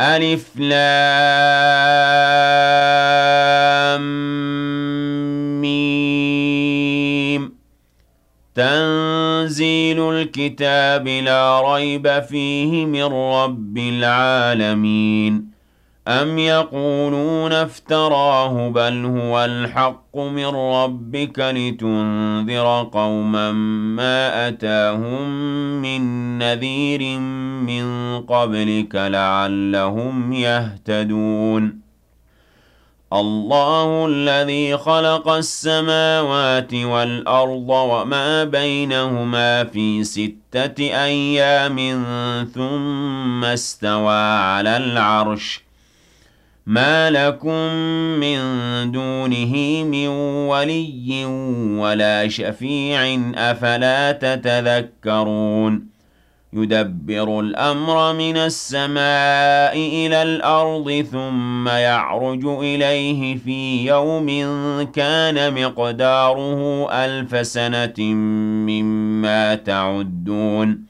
ألف لام تنزيل الكتاب لا ريب فيه من رب العالمين. أم يقولون افتراه بل هو الحق من ربك لتنذر قوما ما أتاهم من نذير من قبلك لعلهم يهتدون الله الذي خلق السماوات والأرض وما بينهما في ستة أيام ثم استوى على العرش ما لكم من دونه من ولي ولا شفيع أفلا تتذكرون يدبر الأمر من السماء إلى الأرض ثم يعرج إليه في يوم كان مقداره ألف سنة مما تعدون